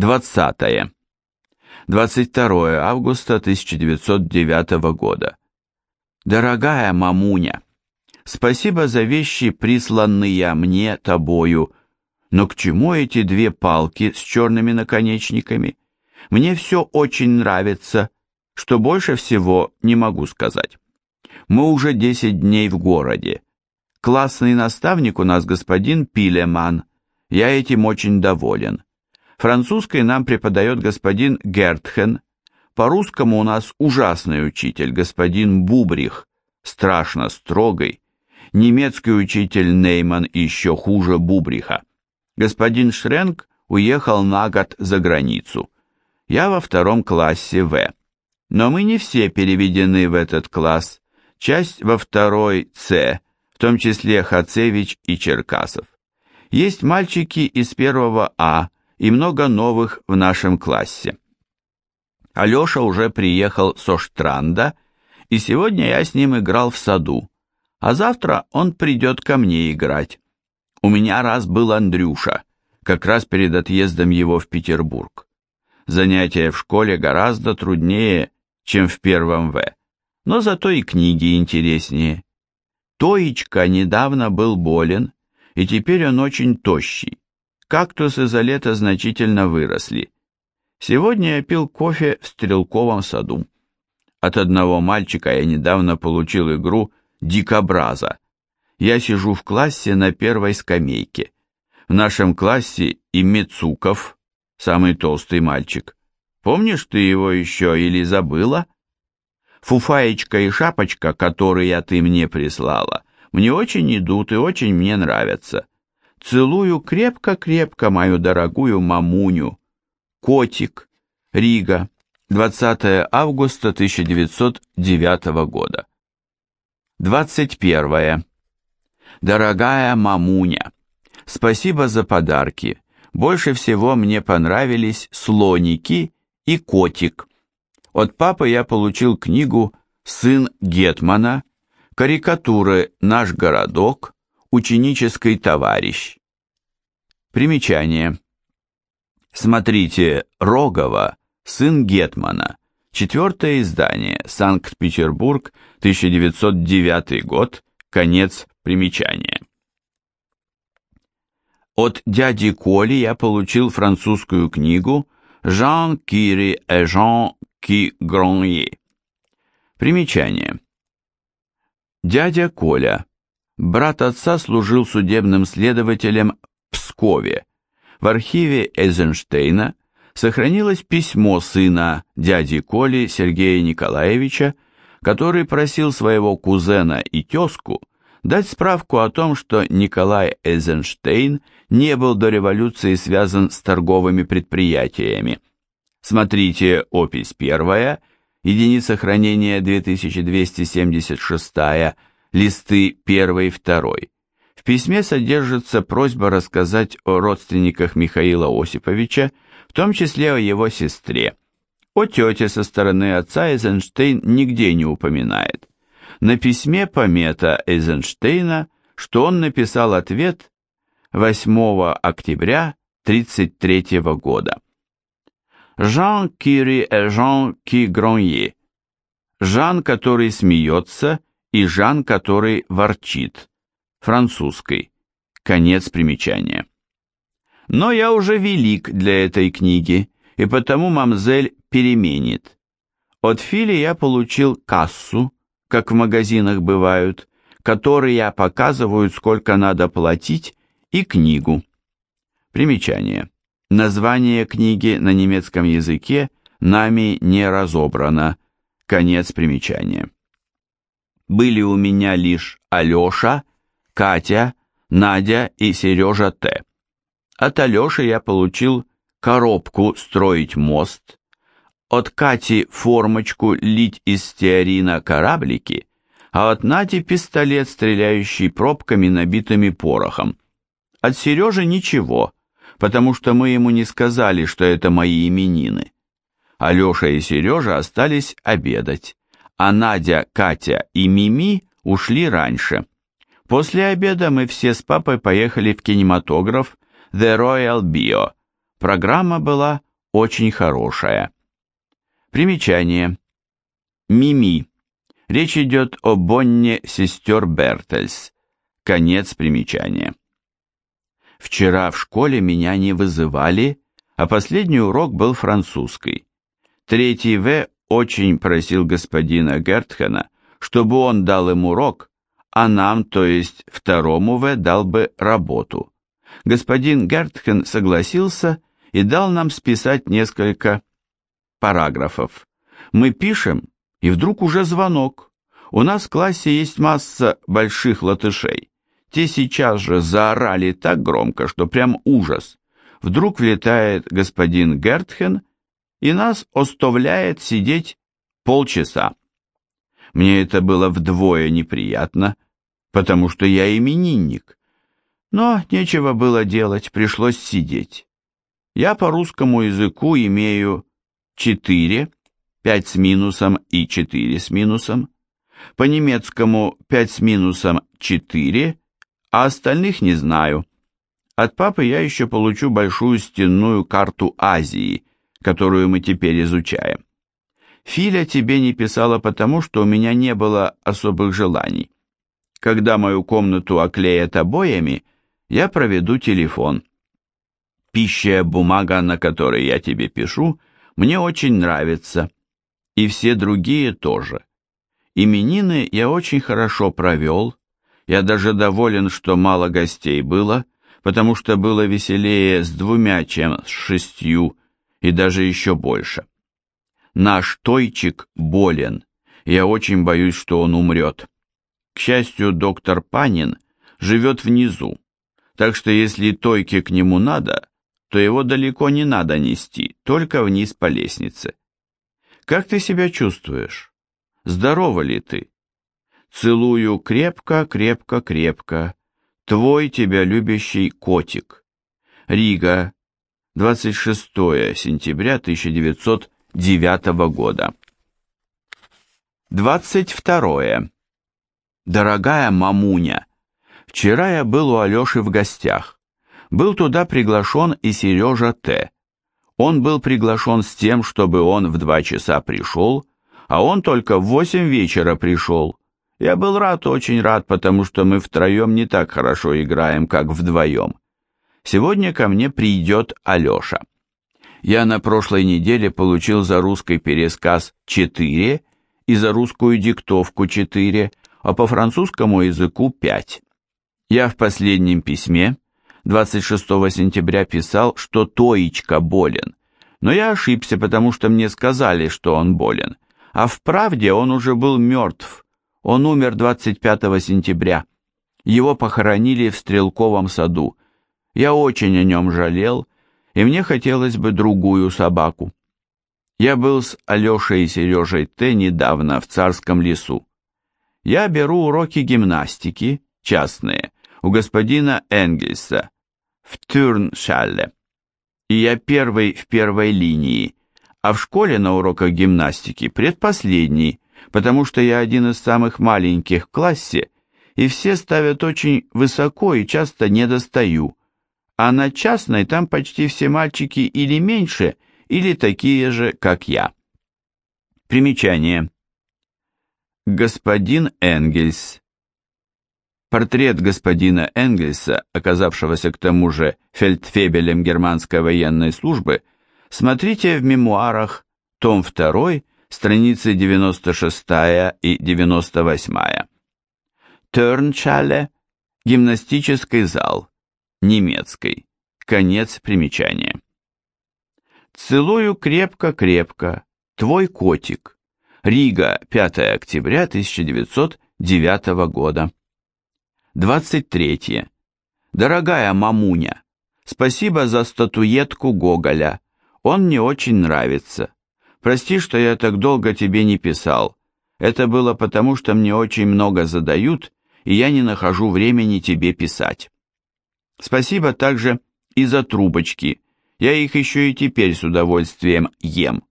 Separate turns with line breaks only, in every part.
20. 22 августа 1909 года. Дорогая мамуня, спасибо за вещи, присланные мне тобою, но к чему эти две палки с черными наконечниками? Мне все очень нравится, что больше всего не могу сказать. Мы уже 10 дней в городе. Классный наставник у нас господин Пилеман. Я этим очень доволен. Французской нам преподает господин Гертхен. По-русскому у нас ужасный учитель, господин Бубрих, страшно строгий. Немецкий учитель Нейман еще хуже Бубриха. Господин Шренк уехал на год за границу. Я во втором классе В. Но мы не все переведены в этот класс. Часть во второй С, в том числе Хацевич и Черкасов. Есть мальчики из первого А, и много новых в нашем классе. Алеша уже приехал со Штранда, и сегодня я с ним играл в саду, а завтра он придет ко мне играть. У меня раз был Андрюша, как раз перед отъездом его в Петербург. Занятия в школе гораздо труднее, чем в первом В, но зато и книги интереснее. Тоечка недавно был болен, и теперь он очень тощий. Кактусы за лето значительно выросли. Сегодня я пил кофе в стрелковом саду. От одного мальчика я недавно получил игру «Дикобраза». Я сижу в классе на первой скамейке. В нашем классе и Мицуков, самый толстый мальчик. Помнишь ты его еще или забыла? Фуфаечка и шапочка, которые ты мне прислала, мне очень идут и очень мне нравятся. Целую крепко-крепко мою дорогую мамуню. Котик. Рига. 20 августа 1909 года. 21. Дорогая мамуня, спасибо за подарки. Больше всего мне понравились слоники и котик. От папы я получил книгу «Сын Гетмана», карикатуры «Наш городок», Ученический товарищ. Примечание. Смотрите Рогова, сын Гетмана. Четвертое издание. Санкт-Петербург, 1909 год. Конец примечания. От дяди Коли я получил французскую книгу «Жан Кири et Jean Ки Гронье». Примечание. Дядя Коля Брат отца служил судебным следователем в Пскове. В архиве Эйзенштейна сохранилось письмо сына дяди Коли Сергея Николаевича, который просил своего кузена и тезку дать справку о том, что Николай Эйзенштейн не был до революции связан с торговыми предприятиями. Смотрите опись первая, единица хранения 2276 листы 1 и 2. В письме содержится просьба рассказать о родственниках Михаила Осиповича, в том числе о его сестре. О тете со стороны отца Эйзенштейн нигде не упоминает. На письме помета Эйзенштейна, что он написал ответ 8 октября 1933 года. Жан Кири э Жан Ки Гронье. Жан, который смеется и Жан, который ворчит. Французской. Конец примечания. Но я уже велик для этой книги, и потому мамзель переменит. От Фили я получил кассу, как в магазинах бывают, которые показывают, сколько надо платить, и книгу. Примечание. Название книги на немецком языке нами не разобрано. Конец примечания были у меня лишь Алеша, Катя, Надя и Сережа Т. От Алеши я получил коробку «Строить мост», от Кати формочку «Лить из стеарина кораблики», а от Нади пистолет, стреляющий пробками, набитыми порохом. От Сережи ничего, потому что мы ему не сказали, что это мои именины. Алеша и Сережа остались обедать а Надя, Катя и Мими ушли раньше. После обеда мы все с папой поехали в кинематограф The Royal Bio. Программа была очень хорошая. Примечание. Мими. Речь идет о Бонне сестер Бертельс. Конец примечания. Вчера в школе меня не вызывали, а последний урок был французский. Третий В очень просил господина Гертхена, чтобы он дал им урок, а нам, то есть второму В, дал бы работу. Господин Гертхен согласился и дал нам списать несколько параграфов. Мы пишем, и вдруг уже звонок. У нас в классе есть масса больших латышей. Те сейчас же заорали так громко, что прям ужас. Вдруг влетает господин Гертхен и нас оставляет сидеть полчаса. Мне это было вдвое неприятно, потому что я именинник. Но нечего было делать, пришлось сидеть. Я по русскому языку имею 4, 5 с минусом и 4 с минусом. По немецкому 5 с минусом 4, а остальных не знаю. От папы я еще получу большую стенную карту Азии, которую мы теперь изучаем. Филя тебе не писала потому, что у меня не было особых желаний. Когда мою комнату оклеят обоями, я проведу телефон. Пища бумага, на которой я тебе пишу, мне очень нравится. И все другие тоже. Именины я очень хорошо провел. Я даже доволен, что мало гостей было, потому что было веселее с двумя, чем с шестью, и даже еще больше. Наш Тойчик болен. Я очень боюсь, что он умрет. К счастью, доктор Панин живет внизу, так что если Тойке к нему надо, то его далеко не надо нести, только вниз по лестнице. Как ты себя чувствуешь? Здорова ли ты? Целую крепко, крепко, крепко. Твой тебя любящий котик. Рига, 26 сентября 1909 года. 22. Дорогая мамуня, вчера я был у Алеши в гостях. Был туда приглашен и Сережа Т. Он был приглашен с тем, чтобы он в два часа пришел, а он только в восемь вечера пришел. Я был рад, очень рад, потому что мы втроем не так хорошо играем, как вдвоем. Сегодня ко мне придет Алеша. Я на прошлой неделе получил за русский пересказ 4 и за русскую диктовку 4, а по французскому языку 5. Я в последнем письме 26 сентября писал, что Тоечка болен, но я ошибся, потому что мне сказали, что он болен, а в правде он уже был мертв. Он умер 25 сентября. Его похоронили в Стрелковом саду. Я очень о нем жалел, и мне хотелось бы другую собаку. Я был с Алешей и Сережей Т. недавно в Царском лесу. Я беру уроки гимнастики, частные, у господина Энгельса в Тюрншалле. И я первый в первой линии, а в школе на уроках гимнастики предпоследний, потому что я один из самых маленьких в классе, и все ставят очень высоко и часто не достаю. А на частной там почти все мальчики или меньше, или такие же, как я. Примечание. Господин Энгельс. Портрет господина Энгельса, оказавшегося к тому же фельдфебелем германской военной службы, смотрите в мемуарах, том 2, страницы 96 и 98. Тернчале, гимнастический зал, немецкий, конец примечания. Целую крепко-крепко, твой котик. Рига, 5 октября 1909 года. 23. Дорогая мамуня, спасибо за статуэтку Гоголя. Он мне очень нравится. Прости, что я так долго тебе не писал. Это было потому, что мне очень много задают, и я не нахожу времени тебе писать. Спасибо также и за трубочки. Я их еще и теперь с удовольствием ем.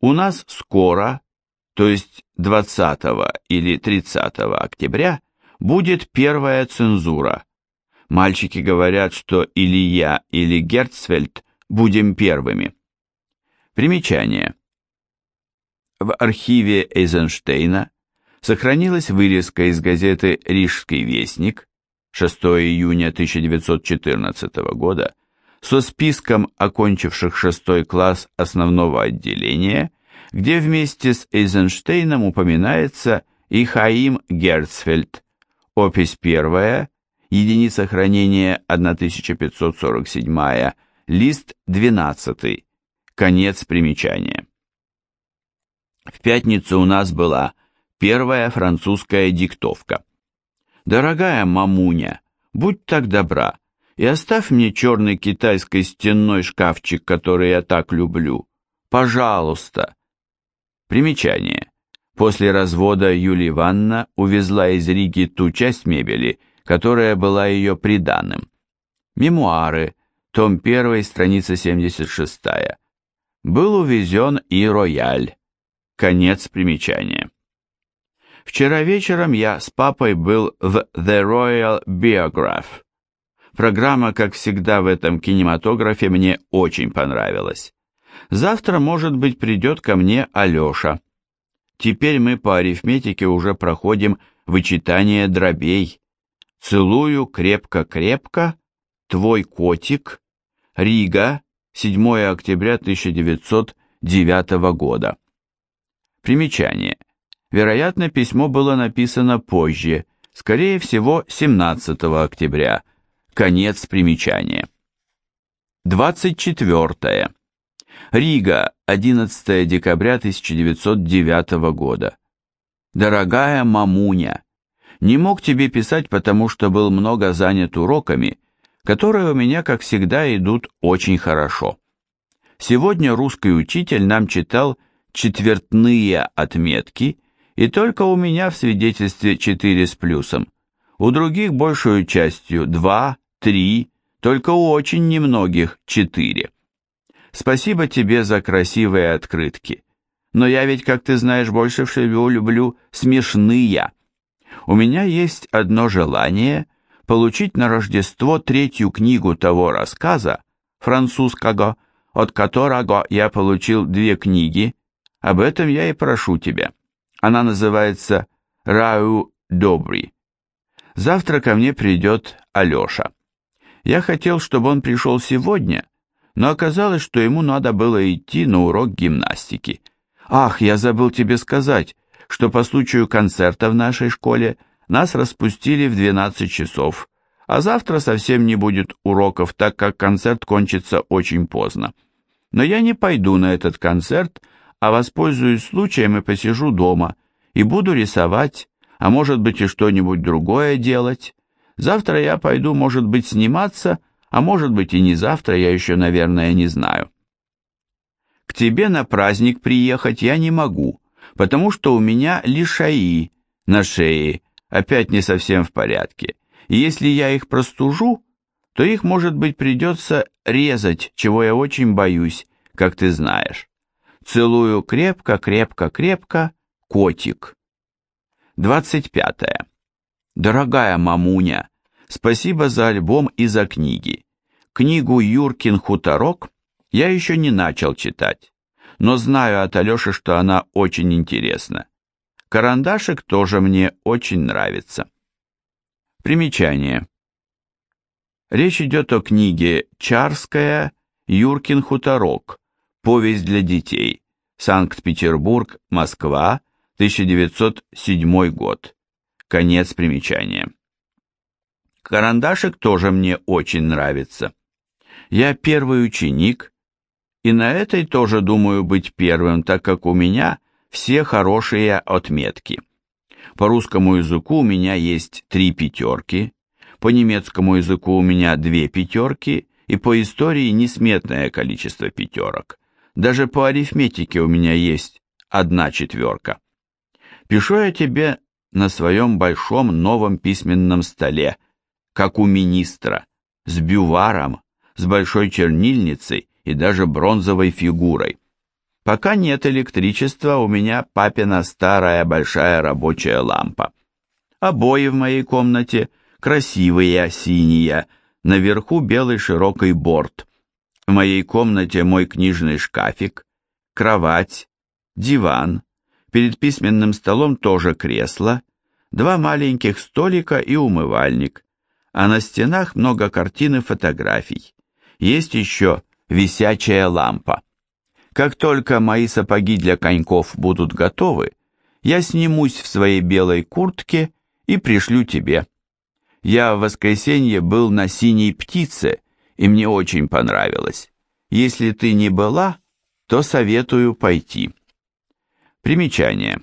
У нас скоро, то есть 20 или 30 октября, будет первая цензура. Мальчики говорят, что или я, или Герцфельд будем первыми. Примечание. В архиве Эйзенштейна сохранилась вырезка из газеты «Рижский вестник» 6 июня 1914 года со списком окончивших шестой класс основного отделения, где вместе с Эйзенштейном упоминается и Хаим Герцфельд, опись первая, единица хранения 1547, лист 12, конец примечания. В пятницу у нас была первая французская диктовка. «Дорогая мамуня, будь так добра и оставь мне черный китайский стенной шкафчик, который я так люблю. Пожалуйста». Примечание. После развода Юлия Ивановна увезла из Риги ту часть мебели, которая была ее приданым. Мемуары, том 1, страница 76. Был увезен и рояль. Конец примечания. Вчера вечером я с папой был в The Royal Biograph. Программа, как всегда в этом кинематографе, мне очень понравилась. Завтра, может быть, придет ко мне Алеша. Теперь мы по арифметике уже проходим вычитание дробей. Целую крепко-крепко, твой котик, Рига, 7 октября 1909 года. Примечание. Вероятно, письмо было написано позже, скорее всего, 17 октября. Конец примечания. 24. Рига, 11 декабря 1909 года. Дорогая мамуня, не мог тебе писать, потому что был много занят уроками, которые у меня, как всегда, идут очень хорошо. Сегодня русский учитель нам читал четвертные отметки, и только у меня в свидетельстве 4 с плюсом. У других большую частью 2, 3, только у очень немногих 4. Спасибо тебе за красивые открытки. Но я ведь, как ты знаешь, больше всего люблю смешные. У меня есть одно желание получить на Рождество третью книгу того рассказа, французского, от которого я получил две книги, об этом я и прошу тебя. Она называется «Рау Добрый». Завтра ко мне придет Алеша. Я хотел, чтобы он пришел сегодня, но оказалось, что ему надо было идти на урок гимнастики. Ах, я забыл тебе сказать, что по случаю концерта в нашей школе нас распустили в 12 часов, а завтра совсем не будет уроков, так как концерт кончится очень поздно. Но я не пойду на этот концерт, а воспользуюсь случаем и посижу дома, и буду рисовать, а может быть и что-нибудь другое делать. Завтра я пойду, может быть, сниматься, а может быть и не завтра, я еще, наверное, не знаю. К тебе на праздник приехать я не могу, потому что у меня лишаи на шее, опять не совсем в порядке, и если я их простужу, то их, может быть, придется резать, чего я очень боюсь, как ты знаешь. Целую крепко, крепко, крепко, котик. 25. Дорогая мамуня, спасибо за альбом и за книги. Книгу «Юркин хуторок» я еще не начал читать, но знаю от Алеши, что она очень интересна. Карандашик тоже мне очень нравится. Примечание. Речь идет о книге «Чарская. Юркин хуторок. Повесть для детей. Санкт-Петербург, Москва, 1907 год. Конец примечания. Карандашик тоже мне очень нравится. Я первый ученик, и на этой тоже думаю быть первым, так как у меня все хорошие отметки. По русскому языку у меня есть три пятерки, по немецкому языку у меня две пятерки, и по истории несметное количество пятерок. Даже по арифметике у меня есть одна четверка. Пишу я тебе на своем большом новом письменном столе, как у министра, с бюваром, с большой чернильницей и даже бронзовой фигурой. Пока нет электричества, у меня папина старая большая рабочая лампа. Обои в моей комнате красивые, синие, наверху белый широкий борт. В моей комнате мой книжный шкафик, кровать, диван, перед письменным столом тоже кресло, два маленьких столика и умывальник, а на стенах много картин и фотографий. Есть еще висячая лампа. Как только мои сапоги для коньков будут готовы, я снимусь в своей белой куртке и пришлю тебе. Я в воскресенье был на синей птице, и мне очень понравилось. Если ты не была, то советую пойти. Примечание.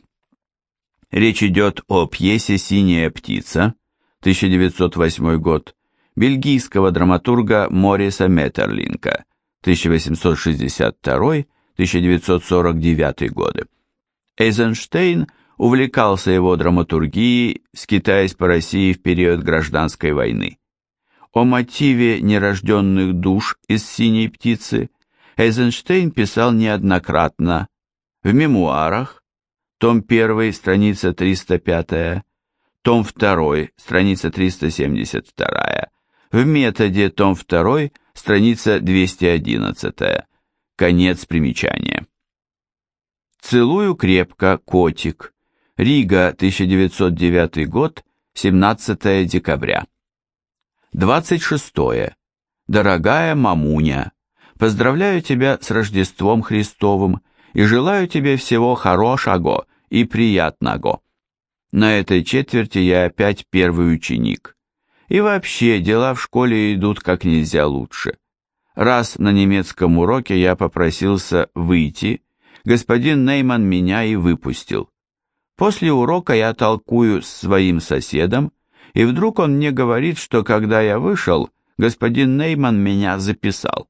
Речь идет о пьесе «Синяя птица», 1908 год, бельгийского драматурга Мориса Меттерлинка, 1862-1949 годы. Эйзенштейн увлекался его драматургией, скитаясь по России в период гражданской войны. О мотиве нерожденных душ из «Синей птицы» Эйзенштейн писал неоднократно в мемуарах, том 1, страница 305, том 2, страница 372, в методе, том 2, страница 211, конец примечания. «Целую крепко, котик», Рига, 1909 год, 17 декабря. 26. Дорогая мамуня, поздравляю тебя с Рождеством Христовым и желаю тебе всего хорошего и приятного. На этой четверти я опять первый ученик. И вообще дела в школе идут как нельзя лучше. Раз на немецком уроке я попросился выйти, господин Нейман меня и выпустил. После урока я толкую с своим соседом, и вдруг он мне говорит, что когда я вышел, господин Нейман меня записал.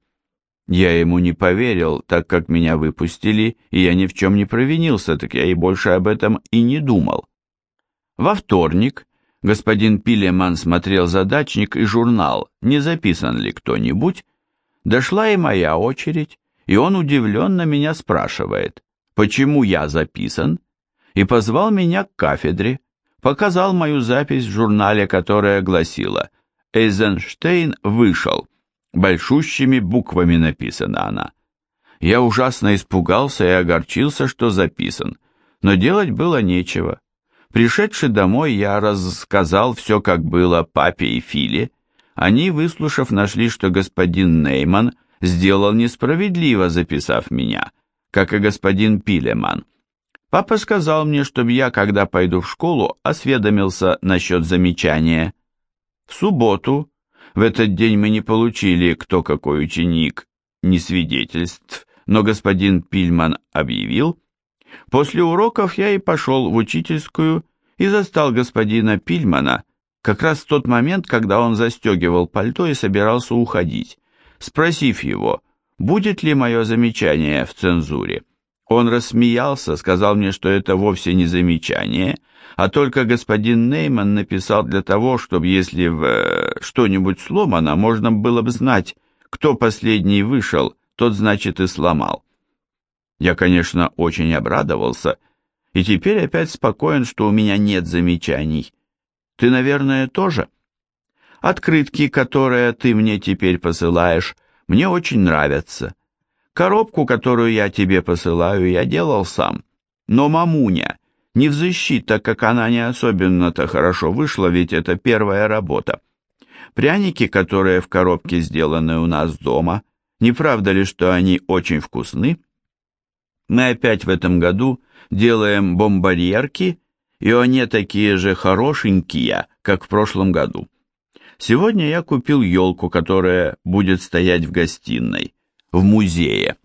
Я ему не поверил, так как меня выпустили, и я ни в чем не провинился, так я и больше об этом и не думал. Во вторник господин Пилеман смотрел задачник и журнал, не записан ли кто-нибудь. Дошла и моя очередь, и он удивленно меня спрашивает, почему я записан, и позвал меня к кафедре показал мою запись в журнале, которая гласила «Эйзенштейн вышел». Большущими буквами написана она. Я ужасно испугался и огорчился, что записан, но делать было нечего. Пришедший домой, я рассказал все, как было папе и Филе. Они, выслушав, нашли, что господин Нейман сделал несправедливо, записав меня, как и господин Пилеман. Папа сказал мне, чтобы я, когда пойду в школу, осведомился насчет замечания. В субботу, в этот день мы не получили, кто какой ученик, ни свидетельств, но господин Пильман объявил. После уроков я и пошел в учительскую и застал господина Пильмана как раз в тот момент, когда он застегивал пальто и собирался уходить, спросив его, будет ли мое замечание в цензуре. Он рассмеялся, сказал мне, что это вовсе не замечание, а только господин Нейман написал для того, чтобы если в э, что-нибудь сломано, можно было бы знать, кто последний вышел, тот, значит, и сломал. Я, конечно, очень обрадовался, и теперь опять спокоен, что у меня нет замечаний. Ты, наверное, тоже? Открытки, которые ты мне теперь посылаешь, мне очень нравятся. Коробку, которую я тебе посылаю, я делал сам. Но мамуня, не взыщи, так как она не особенно-то хорошо вышла, ведь это первая работа. Пряники, которые в коробке сделаны у нас дома, не правда ли, что они очень вкусны? Мы опять в этом году делаем бомбарьерки, и они такие же хорошенькие, как в прошлом году. Сегодня я купил елку, которая будет стоять в гостиной в музее.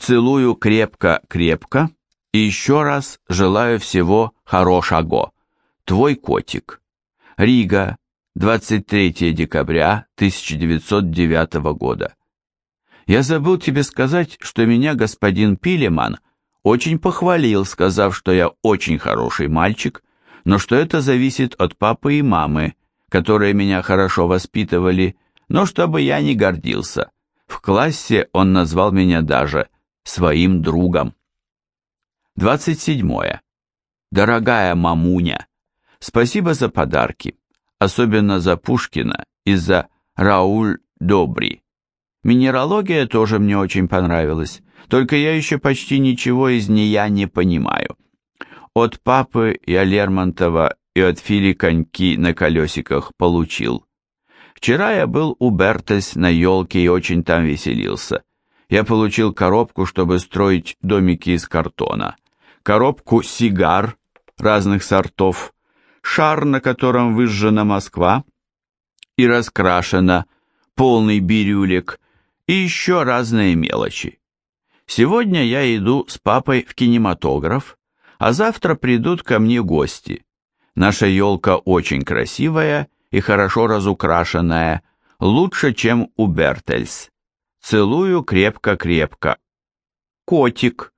Целую крепко-крепко и еще раз желаю всего хорошего. Твой котик. Рига, 23 декабря 1909 года. Я забыл тебе сказать, что меня господин Пилеман очень похвалил, сказав, что я очень хороший мальчик, но что это зависит от папы и мамы, которые меня хорошо воспитывали но чтобы я не гордился. В классе он назвал меня даже своим другом. 27. Дорогая мамуня, спасибо за подарки, особенно за Пушкина и за Рауль Добри. Минералогия тоже мне очень понравилась, только я еще почти ничего из нее не понимаю. От папы я Лермонтова и от Фили коньки на колесиках получил. Вчера я был у Бертес на елке и очень там веселился. Я получил коробку, чтобы строить домики из картона, коробку сигар разных сортов, шар, на котором выжжена Москва и раскрашена, полный бирюлек, и еще разные мелочи. Сегодня я иду с папой в кинематограф, а завтра придут ко мне гости. Наша елка очень красивая и хорошо разукрашенная, лучше, чем у Бертельс. Целую крепко-крепко. Котик.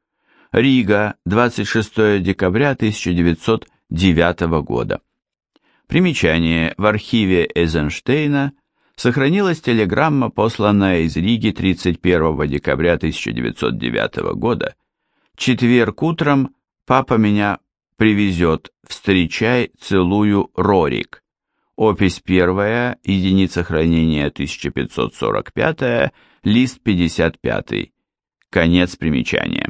Рига, 26 декабря 1909 года. Примечание. В архиве Эйзенштейна – сохранилась телеграмма, посланная из Риги 31 декабря 1909 года. «Четверг утром папа меня привезет, встречай, целую, Рорик». Опись первая, единица хранения 1545, лист 55. Конец примечания.